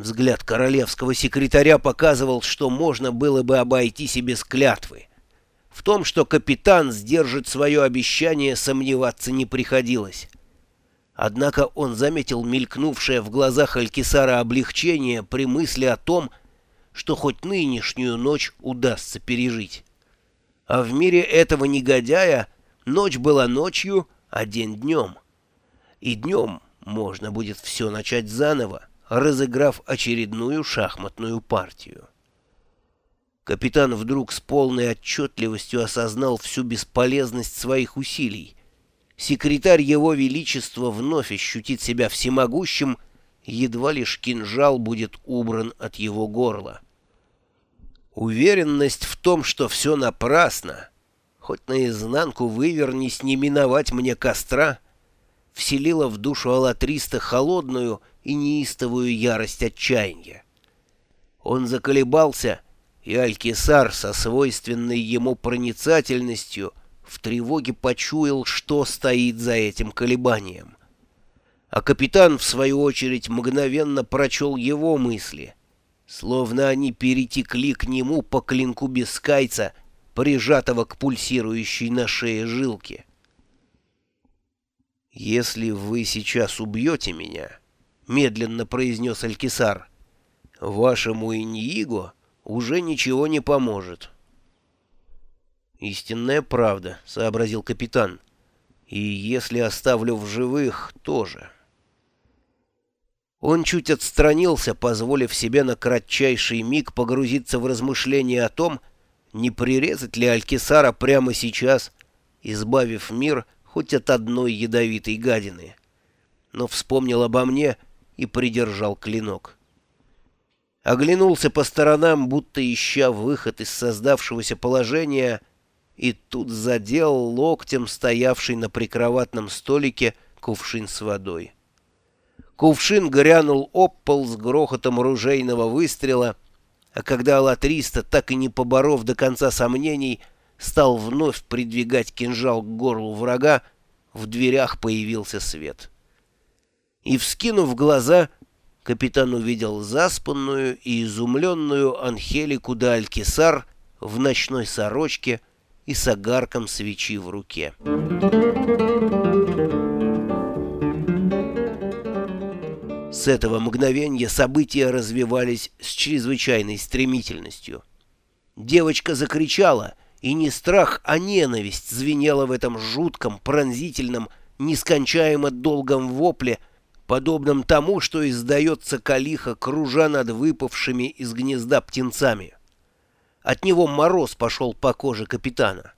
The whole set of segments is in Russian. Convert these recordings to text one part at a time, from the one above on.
Взгляд королевского секретаря показывал, что можно было бы обойтись и без клятвы. В том, что капитан сдержит свое обещание, сомневаться не приходилось. Однако он заметил мелькнувшее в глазах Алькисара облегчение при мысли о том, что хоть нынешнюю ночь удастся пережить. А в мире этого негодяя ночь была ночью, а день днем. И днем можно будет все начать заново разыграв очередную шахматную партию. Капитан вдруг с полной отчетливостью осознал всю бесполезность своих усилий. Секретарь Его Величества вновь ощутит себя всемогущим, едва лишь кинжал будет убран от его горла. Уверенность в том, что все напрасно, хоть наизнанку вывернись, не миновать мне костра, вселила в душу Аллатриста холодную, и неистовую ярость отчаяния. Он заколебался, и Алькисар со свойственной ему проницательностью в тревоге почуял, что стоит за этим колебанием. А капитан, в свою очередь, мгновенно прочел его мысли, словно они перетекли к нему по клинку бескайца, прижатого к пульсирующей на шее жилке. «Если вы сейчас убьете меня...» медленно произнес Алькисар. «Вашему Иньиго уже ничего не поможет». «Истинная правда», — сообразил капитан. «И если оставлю в живых, тоже». Он чуть отстранился, позволив себе на кратчайший миг погрузиться в размышления о том, не прирезать ли Алькисара прямо сейчас, избавив мир хоть от одной ядовитой гадины. Но вспомнил обо мне — и придержал клинок. Оглянулся по сторонам, будто ища выход из создавшегося положения, и тут задел локтем стоявший на прикроватном столике кувшин с водой. Кувшин грянул об пол с грохотом ружейного выстрела, а когда Алатриста, так и не поборов до конца сомнений, стал вновь придвигать кинжал к горлу врага, в дверях появился свет и, вскинув глаза, капитан увидел заспанную и изумленную Анхелику де Алькисар в ночной сорочке и с огарком свечи в руке. С этого мгновения события развивались с чрезвычайной стремительностью. Девочка закричала, и не страх, а ненависть звенела в этом жутком, пронзительном, нескончаемо долгом вопле, подобном тому, что издается калиха, кружа над выпавшими из гнезда птенцами. От него мороз пошел по коже капитана.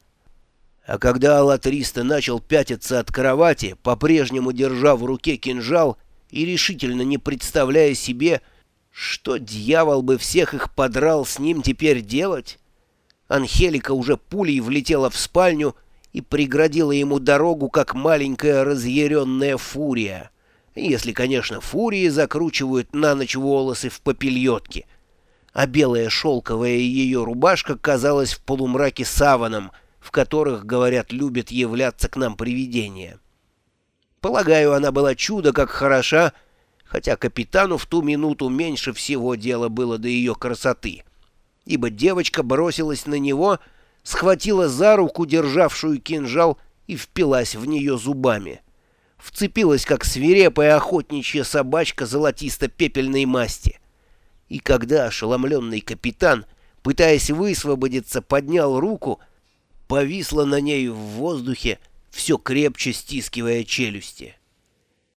А когда Аллатриста начал пятиться от кровати, по-прежнему держа в руке кинжал и решительно не представляя себе, что дьявол бы всех их подрал с ним теперь делать, Анхелика уже пулей влетела в спальню и преградила ему дорогу, как маленькая разъяренная фурия если, конечно, фурии закручивают на ночь волосы в попельотке. А белая шелковая ее рубашка казалась в полумраке саваном, в которых, говорят, любят являться к нам привидения. Полагаю, она была чудо как хороша, хотя капитану в ту минуту меньше всего дела было до ее красоты, ибо девочка бросилась на него, схватила за руку, державшую кинжал, и впилась в нее зубами вцепилась, как свирепая охотничья собачка золотисто-пепельной масти. И когда ошеломленный капитан, пытаясь высвободиться, поднял руку, повисла на ней в воздухе, все крепче стискивая челюсти.